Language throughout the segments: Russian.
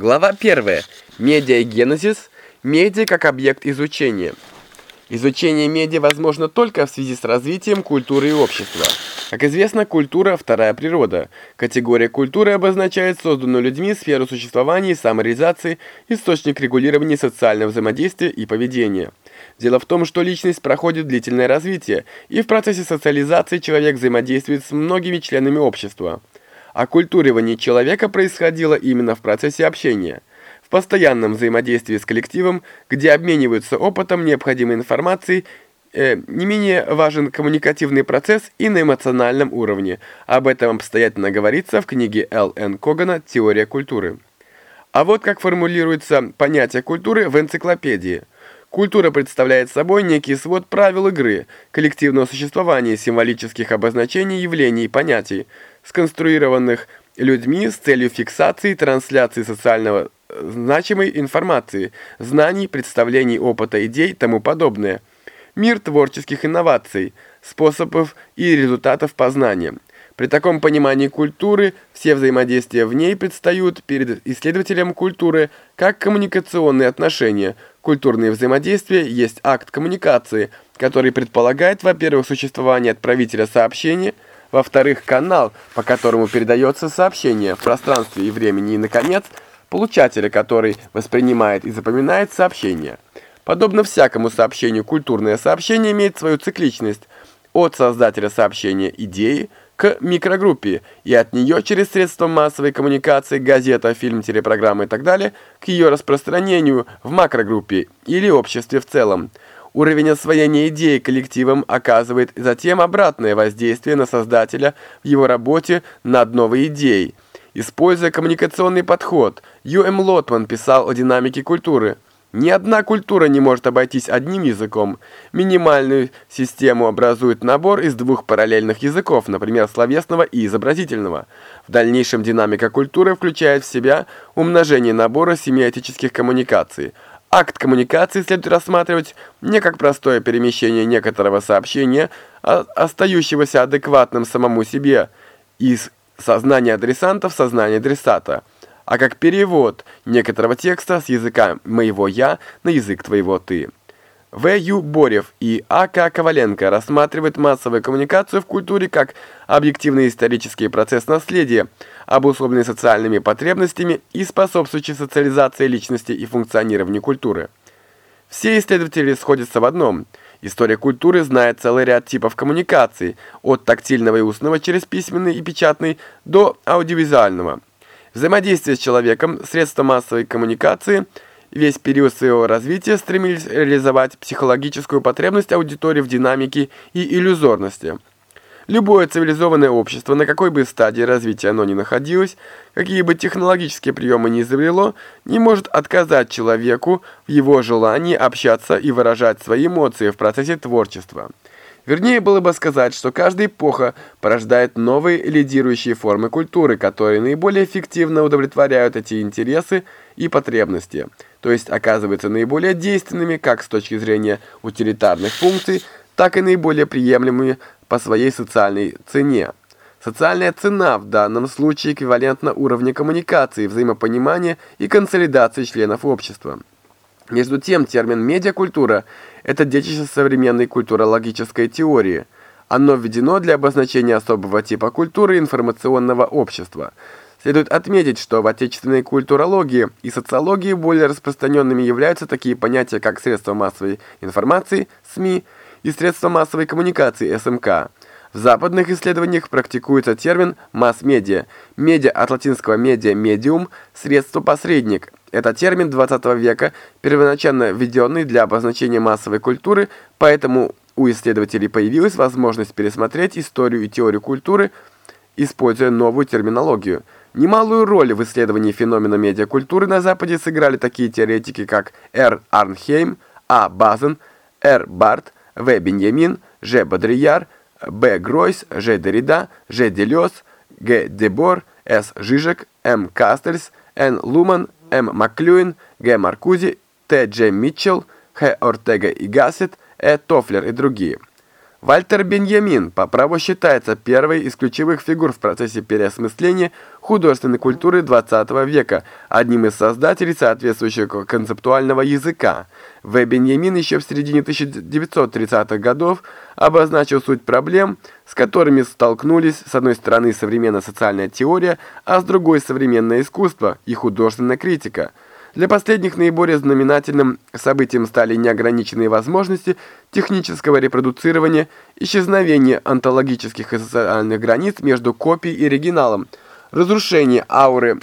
Глава 1. Медиагенезис. Медиа как объект изучения. Изучение медиа возможно только в связи с развитием культуры и общества. Как известно, культура – вторая природа. Категория культуры обозначает созданную людьми сферу существования и самореализации, источник регулирования социального взаимодействия и поведения. Дело в том, что личность проходит длительное развитие, и в процессе социализации человек взаимодействует с многими членами общества. Оккультуривание человека происходило именно в процессе общения, в постоянном взаимодействии с коллективом, где обмениваются опытом, необходимой информацией, э, не менее важен коммуникативный процесс и на эмоциональном уровне. Об этом обстоятельно говорится в книге Л. Н. Когана «Теория культуры». А вот как формулируется понятие культуры в энциклопедии. Культура представляет собой некий свод правил игры, коллективного существования, символических обозначений явлений и понятий, сконструированных людьми с целью фиксации и трансляции социального э, значимой информации, знаний, представлений, опыта, идей и тому подобное. Мир творческих инноваций, способов и результатов познания. При таком понимании культуры все взаимодействия в ней предстают перед исследователем культуры как коммуникационные отношения. Культурные взаимодействия есть акт коммуникации, который предполагает, во-первых, существование отправителя сообщения – во-вторых, канал, по которому передается сообщение в пространстве и времени, и, наконец, получателя, который воспринимает и запоминает сообщение. Подобно всякому сообщению, культурное сообщение имеет свою цикличность от создателя сообщения идеи к микрогруппе и от нее через средства массовой коммуникации, газета, фильм, телепрограмма и так далее, к ее распространению в макрогруппе или обществе в целом. Уровень освоения идеи коллективом оказывает затем обратное воздействие на создателя в его работе над новой идеей. Используя коммуникационный подход, Ю. М. Лотман писал о динамике культуры. Ни одна культура не может обойтись одним языком. Минимальную систему образует набор из двух параллельных языков, например, словесного и изобразительного. В дальнейшем динамика культуры включает в себя умножение набора семиотических коммуникаций – Акт коммуникации следует рассматривать не как простое перемещение некоторого сообщения, а остающегося адекватным самому себе из сознания адресанта в сознание адресата, а как перевод некоторого текста с языка моего «я» на язык твоего «ты». В. Ю. Борев и А. К. Коваленко рассматривают массовую коммуникацию в культуре как объективный исторический процесс наследия, обусловленный социальными потребностями и способствующий социализации личности и функционированию культуры. Все исследователи сходятся в одном. История культуры знает целый ряд типов коммуникации, от тактильного и устного через письменный и печатный до аудиовизуального. Взаимодействие с человеком, средства массовой коммуникации – весь период своего развития стремились реализовать психологическую потребность аудитории в динамике и иллюзорности. Любое цивилизованное общество, на какой бы стадии развития оно ни находилось, какие бы технологические приемы ни изобрело, не может отказать человеку в его желании общаться и выражать свои эмоции в процессе творчества. Вернее было бы сказать, что каждая эпоха порождает новые лидирующие формы культуры, которые наиболее эффективно удовлетворяют эти интересы и потребности, то есть оказываются наиболее действенными как с точки зрения утилитарных функций, так и наиболее приемлемыми по своей социальной цене. Социальная цена в данном случае эквивалентна уровню коммуникации, взаимопонимания и консолидации членов общества. Между тем, термин «медиакультура» – это детище современной культурологической теории. Оно введено для обозначения особого типа культуры информационного общества. Следует отметить, что в отечественной культурологии и социологии более распространенными являются такие понятия, как средства массовой информации, СМИ, и средства массовой коммуникации, СМК. В западных исследованиях практикуется термин «масс-медиа». Медиа от латинского «медиа» – «медиум», «средство-посредник». Это термин 20 века, первоначально введенный для обозначения массовой культуры, поэтому у исследователей появилась возможность пересмотреть историю и теорию культуры, используя новую терминологию. Немалую роль в исследовании феномена медиакультуры на Западе сыграли такие теоретики, как Р. Арнхейм, А. Базен, Р. Барт, В. Беньямин, Ж. Бодрияр, Б. Гройс, Ж. Дорида, Ж. Делес, Г. Дебор, С. Жижек, М. Кастельс, Н. Луман, М. Маклюин, Г. Маркузи, Т. Дж. Митчелл, Х. Ортега и Гассет, Э. Тофлер и другие. Вальтер Беньямин по праву считается первой из ключевых фигур в процессе переосмысления художественной культуры XX века, одним из создателей соответствующего концептуального языка. В. Беньямин еще в середине 1930-х годов обозначил суть проблем, с которыми столкнулись с одной стороны современная социальная теория, а с другой современное искусство и художественная критика – для последних наиболее знаменательным событием стали неограниченные возможности технического репродуцирования, исчезновение онтологических и социальных границ между копией и оригиналом, разрушение ауры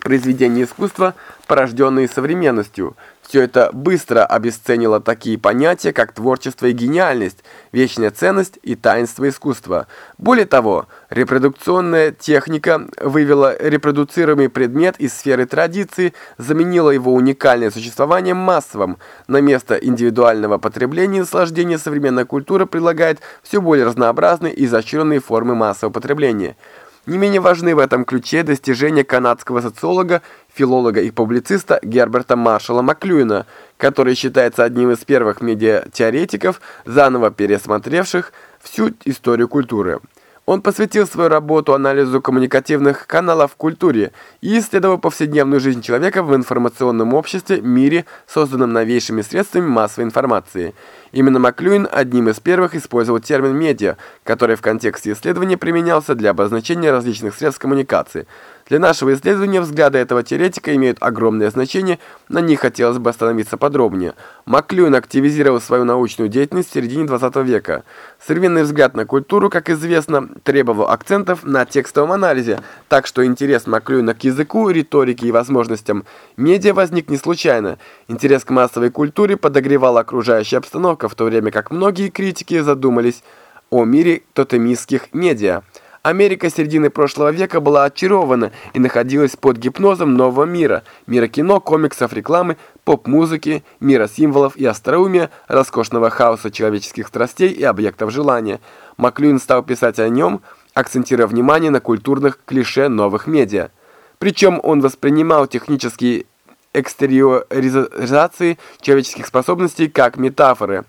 произведения искусства, порожденные современностью – все это быстро обесценило такие понятия, как творчество и гениальность, вечная ценность и таинство искусства. Более того, репродукционная техника вывела репродуцируемый предмет из сферы традиции, заменила его уникальное существование массовым. На место индивидуального потребления и наслаждения современная культура предлагает все более разнообразные и изощренные формы массового потребления – не менее важны в этом ключе достижения канадского социолога, филолога и публициста Герберта Маршалла Маклюина, который считается одним из первых медиатеоретиков, заново пересмотревших всю историю культуры. Он посвятил свою работу анализу коммуникативных каналов в культуре и исследовал повседневную жизнь человека в информационном обществе, мире, созданном новейшими средствами массовой информации. Именно Маклюин одним из первых использовал термин «медиа», который в контексте исследования применялся для обозначения различных средств коммуникации – для нашего исследования взгляды этого теоретика имеют огромное значение, на них хотелось бы остановиться подробнее. Маклюин активизировал свою научную деятельность в середине 20 века. Современный взгляд на культуру, как известно, требовал акцентов на текстовом анализе, так что интерес Маклюина к языку, риторике и возможностям медиа возник не случайно. Интерес к массовой культуре подогревала окружающая обстановка, в то время как многие критики задумались о мире тотемистских медиа. Америка середины прошлого века была очарована и находилась под гипнозом нового мира, мира кино, комиксов, рекламы, поп-музыки, мира символов и остроумия, роскошного хаоса человеческих страстей и объектов желания. Маклюин стал писать о нем, акцентируя внимание на культурных клише новых медиа. Причем он воспринимал технические экстериоризации человеческих способностей как метафоры.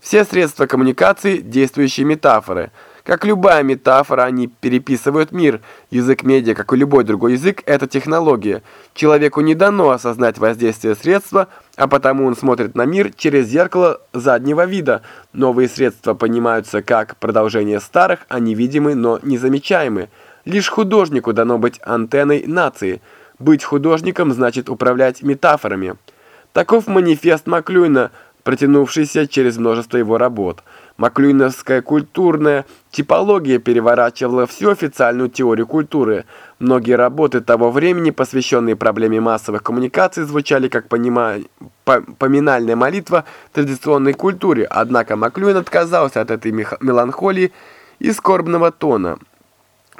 Все средства коммуникации – действующие метафоры – как любая метафора, они переписывают мир. Язык медиа, как и любой другой язык, это технология. Человеку не дано осознать воздействие средства, а потому он смотрит на мир через зеркало заднего вида. Новые средства понимаются как продолжение старых, они видимы, но незамечаемы. Лишь художнику дано быть антенной нации. Быть художником значит управлять метафорами. Таков манифест Маклюина, протянувшийся через множество его работ – Маклюиновская культурная типология переворачивала всю официальную теорию культуры. Многие работы того времени, посвященные проблеме массовых коммуникаций, звучали как понима... поминальная молитва традиционной культуре, однако Маклюин отказался от этой меланхолии и скорбного тона.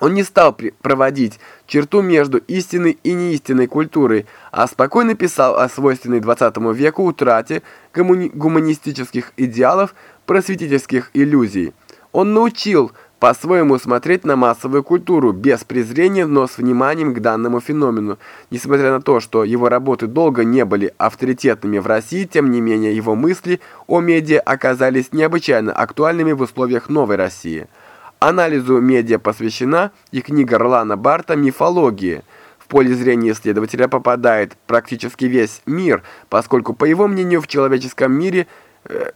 Он не стал проводить черту между истинной и неистинной культурой, а спокойно писал о свойственной 20 веку утрате гуманистических идеалов, просветительских иллюзий. Он научил по-своему смотреть на массовую культуру, без презрения, но с вниманием к данному феномену. Несмотря на то, что его работы долго не были авторитетными в России, тем не менее его мысли о медиа оказались необычайно актуальными в условиях новой России. Анализу медиа посвящена и книга Ролана Барта «Мифология». В поле зрения исследователя попадает практически весь мир, поскольку, по его мнению, в человеческом мире э,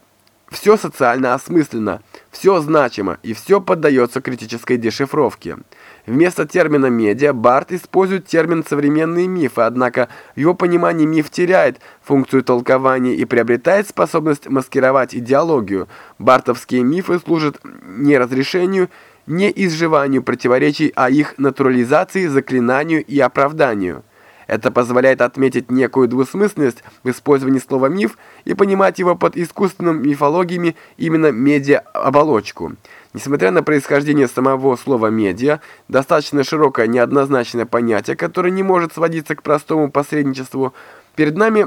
все социально осмысленно, все значимо и все поддается критической дешифровке. Вместо термина «медиа» Барт использует термин «современные мифы», однако в его понимании миф теряет функцию толкования и приобретает способность маскировать идеологию. Бартовские мифы служат не разрешению, не изживанию противоречий, а их натурализации, заклинанию и оправданию. Это позволяет отметить некую двусмысленность в использовании слова «миф» и понимать его под искусственными мифологиями именно медиа-оболочку. Несмотря на происхождение самого слова «медиа», достаточно широкое неоднозначное понятие, которое не может сводиться к простому посредничеству, перед нами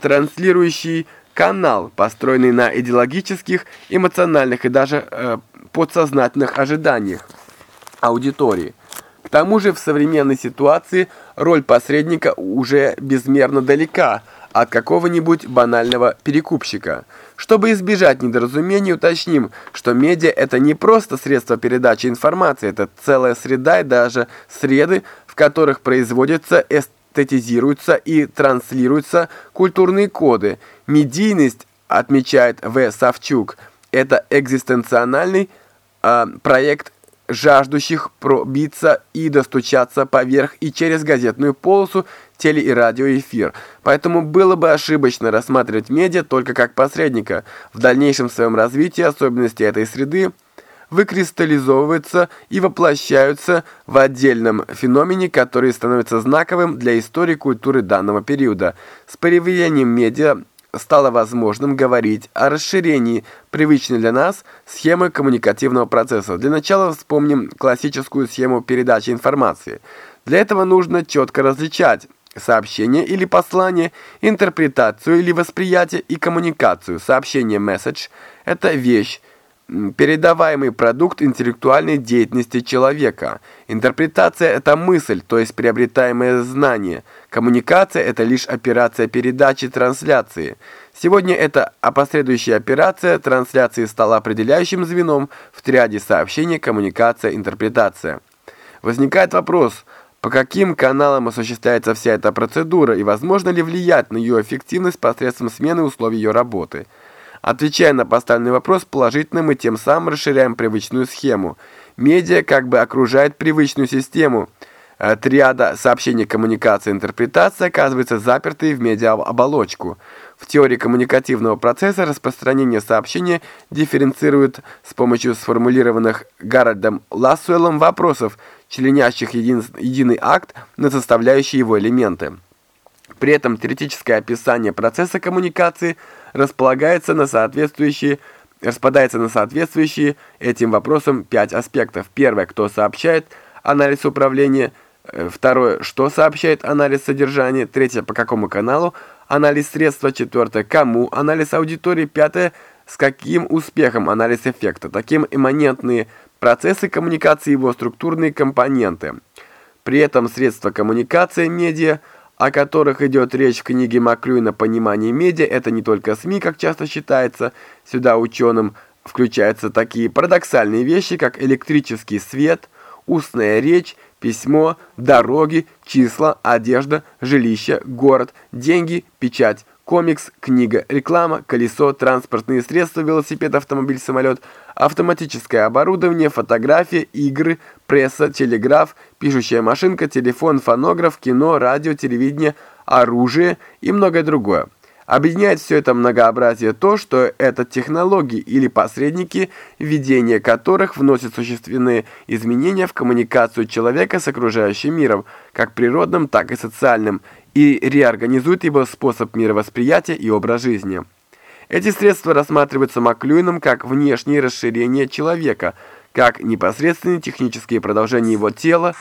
транслирующий канал, построенный на идеологических, эмоциональных и даже э, подсознательных ожиданиях аудитории. Тому же в современной ситуации роль посредника уже безмерно далека от какого-нибудь банального перекупщика. Чтобы избежать недоразумений, уточним, что медиа – это не просто средство передачи информации, это целая среда и даже среды, в которых производятся эстетизируются и транслируются культурные коды. Медийность, отмечает В. Савчук, это экзистенциональный э, проект жаждущих пробиться и достучаться поверх и через газетную полосу, теле- и радиоэфир. Поэтому было бы ошибочно рассматривать медиа только как посредника. В дальнейшем своем развитии особенности этой среды выкристаллизовываются и воплощаются в отдельном феномене, который становится знаковым для истории культуры данного периода. С появлением медиа стало возможным говорить о расширении привычной для нас схемы коммуникативного процесса. Для начала вспомним классическую схему передачи информации. Для этого нужно четко различать сообщение или послание, интерпретацию или восприятие и коммуникацию. Сообщение message – это вещь, передаваемый продукт интеллектуальной деятельности человека. Интерпретация – это мысль, то есть приобретаемое знание. Коммуникация – это лишь операция передачи трансляции. Сегодня эта опосредующая операция трансляции стала определяющим звеном в триаде сообщения, коммуникация, интерпретация. Возникает вопрос, по каким каналам осуществляется вся эта процедура и возможно ли влиять на ее эффективность посредством смены условий ее работы – Отвечая на поставленный вопрос положительно, мы тем самым расширяем привычную схему. Медиа как бы окружает привычную систему. Триада сообщения, коммуникация, интерпретация оказывается запертой в медиа-оболочку. В теории коммуникативного процесса распространение сообщения дифференцирует с помощью сформулированных Гарольдом Лассуэллом вопросов, членящих един, единый акт на составляющие его элементы. При этом теоретическое описание процесса коммуникации располагается на соответствующие распадается на соответствующие этим вопросам пять аспектов. Первое, кто сообщает, анализ управления. Э, второе, что сообщает, анализ содержания. Третье, по какому каналу, анализ средства. Четвертое, кому, анализ аудитории. Пятое, с каким успехом, анализ эффекта. Таким имманентные процессы коммуникации его структурные компоненты. При этом средства коммуникации, медиа – о которых идет речь в книге Маклюина «Понимание медиа», это не только СМИ, как часто считается, сюда ученым включаются такие парадоксальные вещи, как электрический свет, устная речь, письмо, дороги, числа, одежда, жилище, город, деньги, печать, комикс, книга, реклама, колесо, транспортные средства, велосипед, автомобиль, самолет, автоматическое оборудование, фотография, игры, пресса, телеграф, пишущая машинка, телефон, фонограф, кино, радио, телевидение, оружие и многое другое. Объединяет все это многообразие то, что это технологии или посредники, введение которых вносят существенные изменения в коммуникацию человека с окружающим миром, как природным, так и социальным, и реорганизует его способ мировосприятия и образ жизни. Эти средства рассматриваются Маклюином как внешнее расширение человека, как непосредственные технические продолжения его тела,